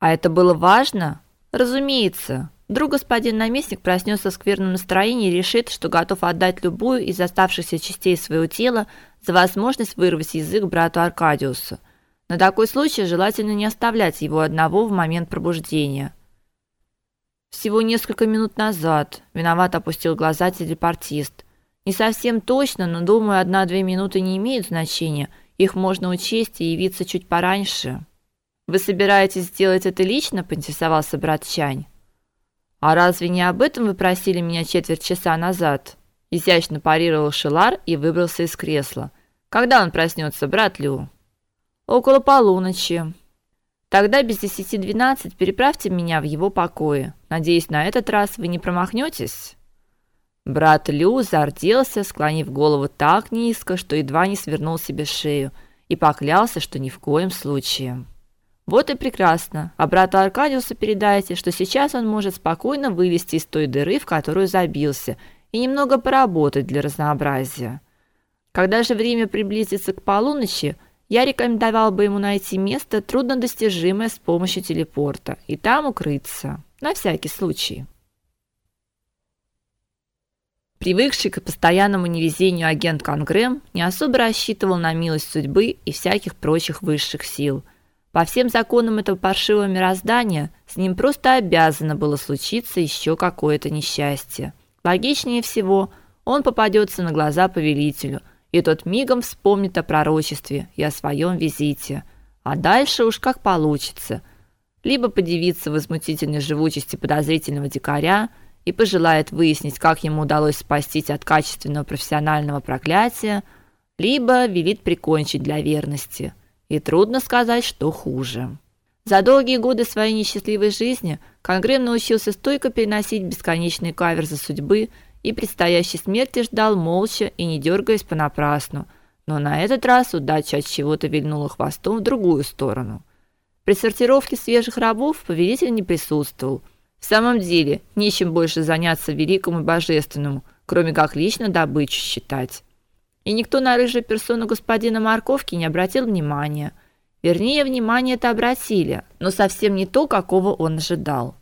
А это было важно? Разумеется. Вдруг господин наместник проснется в скверном настроении и решит, что готов отдать любую из оставшихся частей своего тела за возможность вырвать язык брату Аркадиусу. На такой случай желательно не оставлять его одного в момент пробуждения. Всего несколько минут назад виноват опустил глаза телепортист. Не совсем точно, но думаю, одна-две минуты не имеют значения. Их можно учесть и явиться чуть пораньше. Вы собираетесь сделать это лично, поинтересовался брат Чань. А разве не об этом вы просили меня четверть часа назад? Изящно парировал Шилар и выбрался из кресла. Когда он проснется, брат Лю? Около полуночи. Тогда без десяти двенадцать переправьте меня в его покои. Надеюсь, на этот раз вы не промахнетесь. Брат Лю зарделся, склонив голову так низко, что едва не свернул себе шею, и поклялся, что ни в коем случае. Вот и прекрасно. А брату Аркадиусу передайте, что сейчас он может спокойно вылезти из той дыры, в которую забился, и немного поработать для разнообразия. Когда же время приблизится к полуночи, я рекомендовал бы ему найти место труднодостижимое с помощью телепорта и там укрыться, на всякий случай. Привыкший к постоянному невезению агент Конгрэм не особо рассчитывал на милость судьбы и всяких прочих высших сил – по всем законам этого паршивого мироздания с ним просто обязано было случиться еще какое-то несчастье. Логичнее всего, он попадется на глаза повелителю, и тот мигом вспомнит о пророчестве и о своем визите. А дальше уж как получится. Либо подивится возмутительной живучести подозрительного дикаря и пожелает выяснить, как ему удалось спастись от качественного профессионального проклятия, либо велит прикончить для верности – и трудно сказать, что хуже. За долгие годы своей несчастливой жизни Конгрем научился стойко переносить бесконечные каверзы судьбы и предстоящей смерти ждал молча и не дергаясь понапрасну. Но на этот раз удача от чего-то вильнула хвостом в другую сторону. При сортировке свежих рабов повелитель не присутствовал. В самом деле, нечем больше заняться великому и божественному, кроме как лично добычу считать и никто на рыжую персону господина Марковки не обратил внимания. Вернее, внимание это обратили, но совсем не то, какого он ожидал.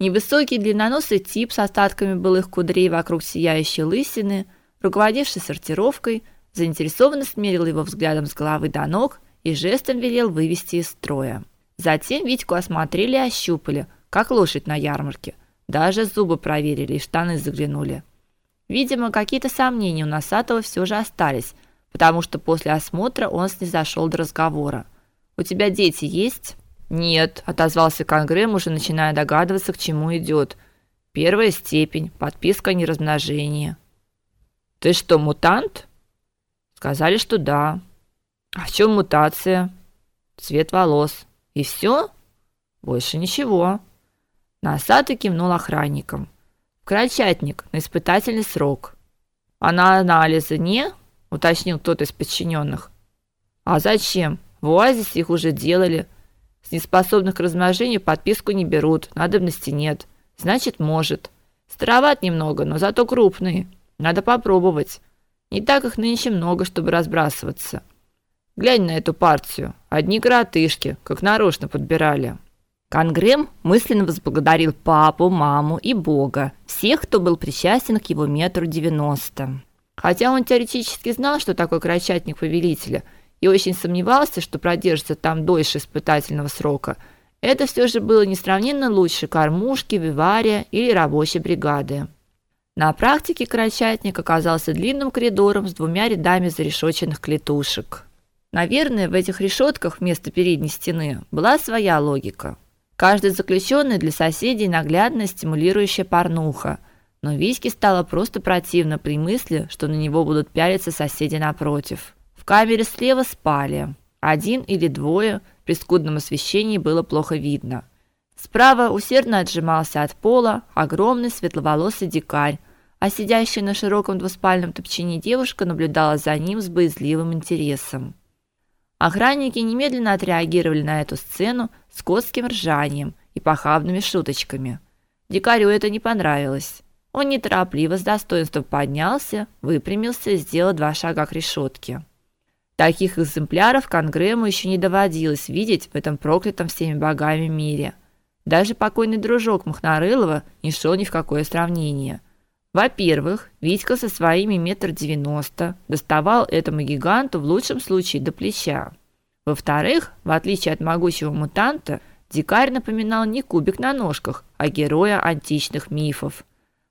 Невысокий длинноносый тип с остатками былых кудрей вокруг сияющей лысины, руководивший сортировкой, заинтересованно смерил его взглядом с головы до ног и жестом велел вывести из строя. Затем Витьку осмотрели и ощупали, как лошадь на ярмарке. Даже зубы проверили и штаны заглянули. Видимо, какие-то сомнения у Носатого все же остались, потому что после осмотра он снизошел до разговора. «У тебя дети есть?» «Нет», – отозвался Конгрэм, уже начиная догадываться, к чему идет. «Первая степень, подписка о неразмножении». «Ты что, мутант?» «Сказали, что да». «А в чем мутация?» «Цвет волос». «И все?» «Больше ничего». Носатый кивнул охранникам. Крольчатник на испытательный срок. А на анализы не? уточнил кто-то из подчиненных. А зачем? В оазисе их уже делали. С неспособных к размножению подписку не берут, надобности нет. Значит, может. Староват немного, но зато крупный. Надо попробовать. Не так их нынче много, чтобы разбрасываться. Глянь на эту партию. Одни коротышки, как нарочно подбирали. Конгрэм мысленно возблагодарил папу, маму и Бога, всех, кто был причастен к его метру девяносто. Хотя он теоретически знал, что такое крачатник повелителя, и очень сомневался, что продержится там дольше испытательного срока, это все же было несравненно лучше кормушки, вивария или рабочей бригады. На практике крачатник оказался длинным коридором с двумя рядами зарешоченных клетушек. Наверное, в этих решетках вместо передней стены была своя логика – Каждый заключенный для соседей наглядно стимулирующая порнуха. Но Витьке стало просто противно при мысли, что на него будут пялиться соседи напротив. В камере слева спали. Один или двое, при скудном освещении было плохо видно. Справа усердно отжимался от пола огромный светловолосый дикарь, а сидящая на широком двуспальном топчине девушка наблюдала за ним с боязливым интересом. Охранники немедленно отреагировали на эту сцену с котским ржанием и похабными шуточками. Дикарю это не понравилось. Он неторопливо с достоинством поднялся, выпрямился и сделал два шага к решетке. Таких экземпляров Конгрему еще не доводилось видеть в этом проклятом всеми богами мире. Даже покойный дружок Махнарылова не шел ни в какое сравнение. Во-первых, Витька со своими метр девяносто доставал этому гиганту в лучшем случае до плеча. Во-вторых, в отличие от могучего мутанта, дикарь напоминал не кубик на ножках, а героя античных мифов.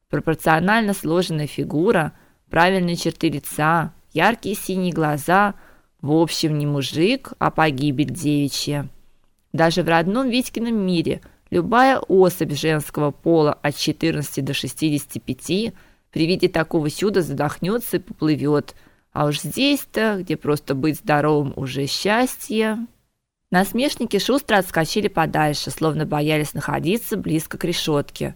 Пропорционально сложенная фигура, правильные черты лица, яркие синие глаза – в общем, не мужик, а погибель девичья. Даже в родном Витькином мире любая особь женского пола от 14 до 65 при виде такого чуда задохнется и поплывет. А уж здесь-то, где просто быть здоровым уже счастье. Насмешники шустро отскочили подальше, словно боялись находиться близко к решетке.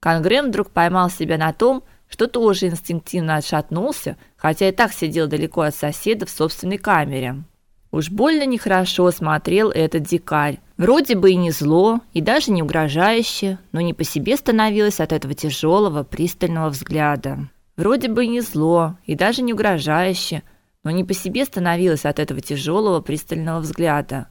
Конгрэм вдруг поймал себя на том, что тоже инстинктивно отшатнулся, хотя и так сидел далеко от соседа в собственной камере. Уж больно нехорошо смотрел этот дикарь. Вроде бы и не зло, и даже не угрожающе, но не по себе становилось от этого тяжелого, пристального взгляда. Вроде бы и не зло, и даже не угрожающе, но не по себе становилось от этого тяжелого, пристального взгляда.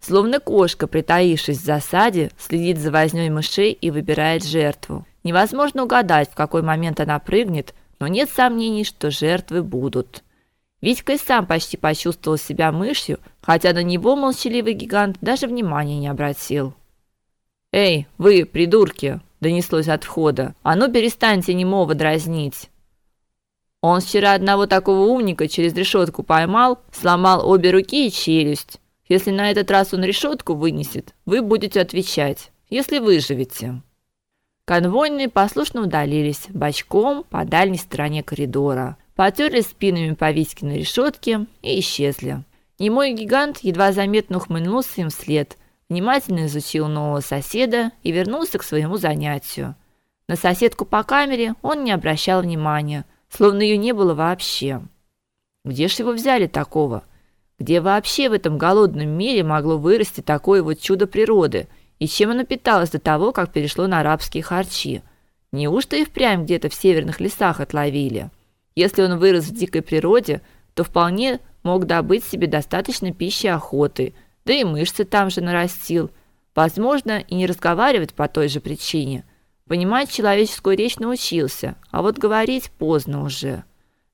Словно кошка, притаившись в засаде, следит за вознёй мышей и выбирает жертву. Невозможно угадать, в какой момент она прыгнет, но нет сомнений, что жертвы будут. Витька и сам почти почувствовал себя мышью, хотя на него молчаливый гигант даже внимания не обратил. «Эй, вы, придурки!» – донеслось от входа. «А ну перестаньте немого дразнить!» Он вчера одного такого умника через решетку поймал, сломал обе руки и челюсть. Если на этот раз он решетку вынесет, вы будете отвечать, если выживете. Конвойные послушно удалились бочком по дальней стороне коридора, потерлись спинами по Витькиной решетке и исчезли. Немой гигант едва заметно ухмыльнулся им вслед, внимательно изучил нового соседа и вернулся к своему занятию. На соседку по камере он не обращал внимания, словно ее не было вообще. Где ж его взяли такого? Где вообще в этом голодном мире могло вырасти такое вот чудо природы – и чем оно питалось до того, как перешло на арабские харчи? Неужто и впрямь где-то в северных лесах отловили? Если он вырос в дикой природе, то вполне мог добыть себе достаточно пищи охоты, да и мышцы там же нарастил. Возможно, и не разговаривать по той же причине. Понимать человеческую речь научился, а вот говорить поздно уже.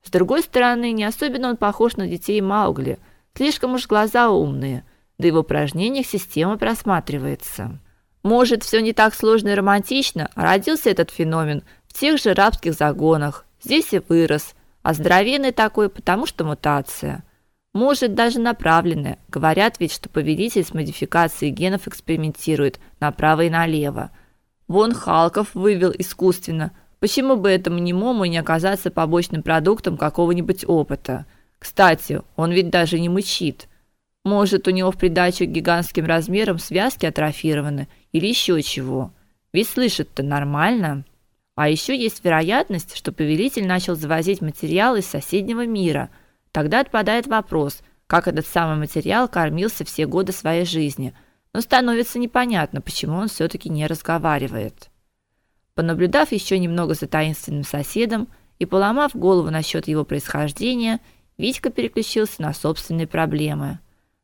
С другой стороны, не особенно он похож на детей Маугли, слишком уж глаза умные – да и в упражнениях система просматривается. Может, все не так сложно и романтично, а родился этот феномен в тех же рабских загонах. Здесь и вырос, а здоровенный такой, потому что мутация. Может, даже направленная. Говорят ведь, что повелитель с модификацией генов экспериментирует направо и налево. Вон Халков вывел искусственно. Почему бы этому немому не оказаться побочным продуктом какого-нибудь опыта? Кстати, он ведь даже не мычит. Может, у него в придачу к гигантским размерам связки атрофированы или еще чего. Ведь слышит-то нормально. А еще есть вероятность, что повелитель начал завозить материал из соседнего мира. Тогда отпадает вопрос, как этот самый материал кормился все годы своей жизни. Но становится непонятно, почему он все таки не разговаривает. Понаблюдав еще немного за таинственным соседом и поломав голову насчет его происхождения, Витька переключился на собственные проблемы.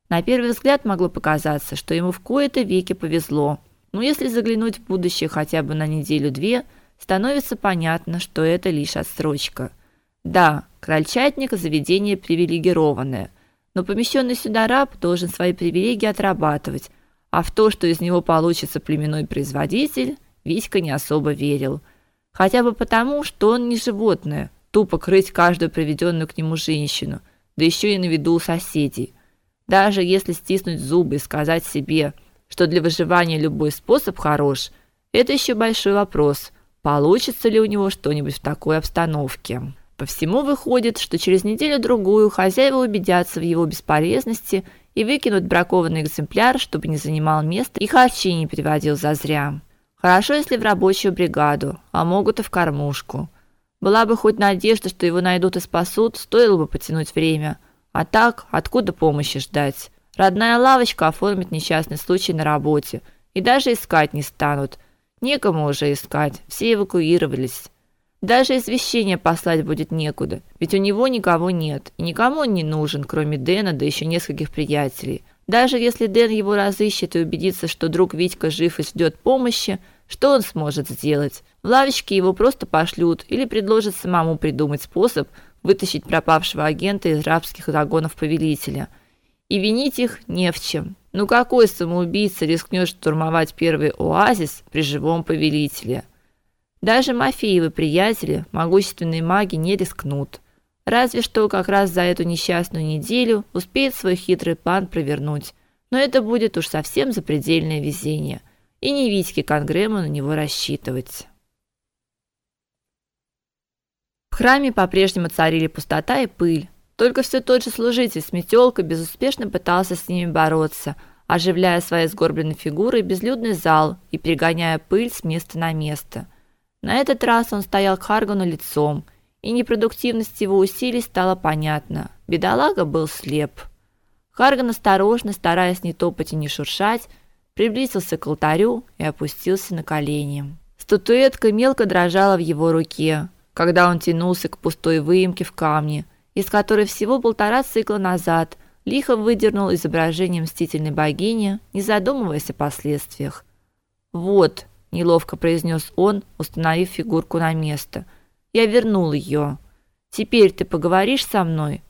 На первый взгляд могло показаться, что ему в кои-то веки повезло. Но если заглянуть в будущее хотя бы на неделю-две, становится понятно, что это лишь отсрочка. Да, крольчатник заведение привилегированное, но помещенный сюда раб должен свои привилегии отрабатывать, а в то, что из него получится племенной производитель, Витька не особо верил. Хотя бы потому, что он не животное, тупо крыть каждую приведенную к нему женщину, да еще и на виду у соседей – даже если стиснуть зубы и сказать себе, что для выживания любой способ хорош, это еще большой вопрос, получится ли у него что-нибудь в такой обстановке. По всему выходит, что через неделю-другую хозяева убедятся в его бесполезности и выкинут бракованный экземпляр, чтобы не занимал места и харчи не переводил зазря. Хорошо, если в рабочую бригаду, а могут и в кормушку. Была бы хоть надежда, что его найдут и спасут, стоило бы потянуть время – а так, откуда помощи ждать? Родная лавочка оформит несчастный случай на работе, и даже искать не станут. Некому уже искать, все эвакуировались. Даже извещение послать будет некуда, ведь у него никого нет, и никому он не нужен, кроме Дэна, да еще нескольких приятелей. Даже если Дэн его разыщет и убедится, что друг Витька жив и ждет помощи, что он сможет сделать? В лавочке его просто пошлют или предложат самому придумать способ вытащить пропавшего агента из рабских загонов повелителя. И винить их не в чем. Ну какой самоубийца рискнет штурмовать первый оазис при живом повелителе? Даже Мафеевы приятели, могущественные маги, не рискнут. Разве что как раз за эту несчастную неделю успеет свой хитрый план провернуть. Но это будет уж совсем запредельное везение. И не Витьке Конгрему на него рассчитывать. В храме по-прежнему царили пустота и пыль. Только все тот же служитель с метелкой безуспешно пытался с ними бороться, оживляя своей сгорбленной фигурой безлюдный зал и перегоняя пыль с места на место. На этот раз он стоял к Харгану лицом, и непродуктивность его усилий стала понятна. Бедолага был слеп. Харган осторожно, стараясь не топать и не шуршать, приблизился к алтарю и опустился на колени. Статуэтка мелко дрожала в его руке, когда он тянулся к пустой выемке в камне, из которой всего полтора цикла назад лихо выдернул изображение мстительной богини, не задумываясь о последствиях. Вот, неловко произнес он, установив фигурку на место. Я вернул ее. Теперь ты поговоришь со мной?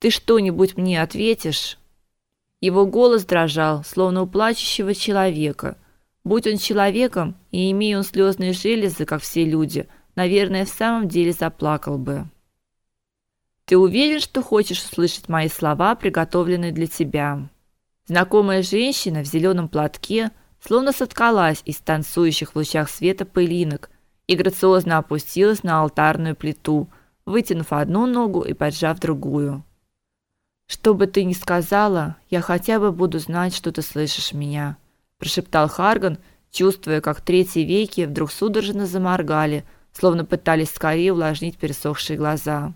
Ты что-нибудь мне ответишь? Его голос дрожал, словно у плачущего человека. Будь он человеком и имея он слезные железы, как все люди, наверное, в самом деле заплакал бы. Ты уверен, что хочешь услышать мои слова, приготовленные для тебя? Знакомая женщина в зеленом платке словно соткалась из танцующих в лучах света пылинок и грациозно опустилась на алтарную плиту, вытянув одну ногу и поджав другую. Что бы ты ни сказала, я хотя бы буду знать, что ты слышишь меня, прошептал Харган, чувствуя, как третьи веки вдруг судорожно заморгали, словно пытались скорее увлажнить пересохшие глаза.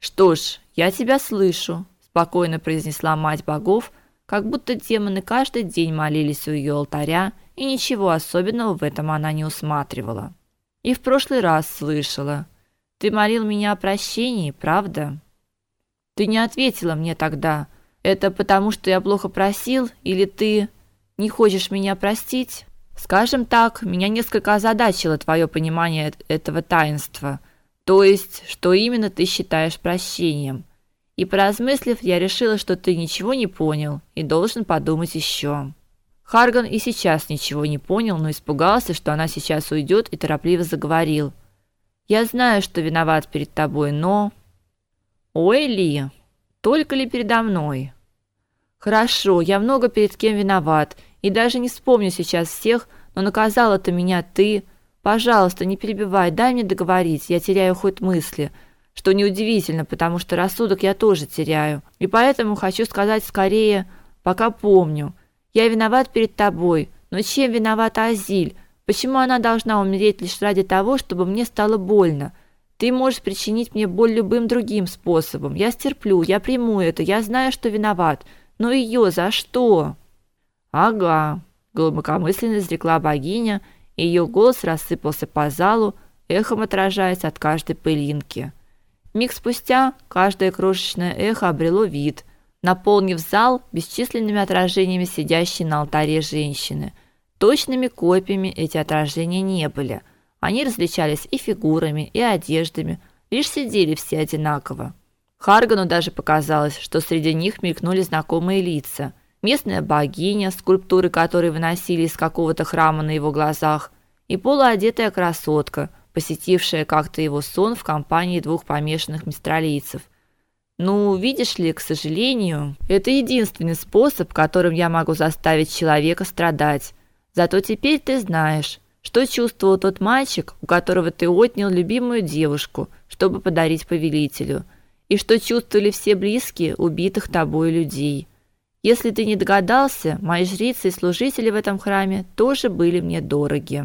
Что ж, я тебя слышу, спокойно произнесла мать богов как будто демоны каждый день молились у ее алтаря, и ничего особенного в этом она не усматривала. И в прошлый раз слышала: "Ты молил меня о прощении, правда?" Ты не ответила мне тогда. Это потому, что я плохо просил или ты не хочешь меня простить? Скажем так, меня несколько озадачило твое понимание этого таинства. То есть, что именно ты считаешь прощением? И поразмыслив, я решила, что ты ничего не понял и должен подумать еще. Харган и сейчас ничего не понял, но испугался, что она сейчас уйдет, и торопливо заговорил. Я знаю, что виноват перед тобой, но Ой, Ли, только ли передо мной? Хорошо, я много перед кем виноват, и даже не вспомню сейчас всех, но наказала ты меня ты. Пожалуйста, не перебивай, дай мне договорить, я теряю ход мысли что неудивительно, потому что рассудок я тоже теряю. И поэтому хочу сказать скорее, пока помню. Я виноват перед тобой, но чем виновата Азиль? Почему она должна умереть лишь ради того, чтобы мне стало больно? Ты можешь причинить мне боль любым другим способом. Я стерплю, я приму это, я знаю, что виноват. Но ее за что? Ага, глубокомысленно изрекла богиня, ее голос рассыпался по залу, эхом отражаясь от каждой пылинки. Миг спустя каждое крошечное эхо обрело вид, наполнив зал бесчисленными отражениями сидящей на алтаре женщины. Точными копиями эти отражения не были. Они различались и фигурами, и одеждами, лишь сидели все одинаково. Харгану даже показалось, что среди них мелькнули знакомые лица. Местная богиня, скульптуры которой выносили из какого-то храма на его глазах, и полуодетая красотка – посетившая как-то его сон в компании двух помешанных мистралийцев. Ну, видишь ли, к сожалению, это единственный способ, которым я могу заставить человека страдать. Зато теперь ты знаешь, что чувствовал тот мальчик, у которого ты отнял любимую девушку, чтобы подарить повелителю, и что чувствовали все близкие убитых тобой людей. Если ты не догадался, мои жрицы и служители в этом храме тоже были мне дороги.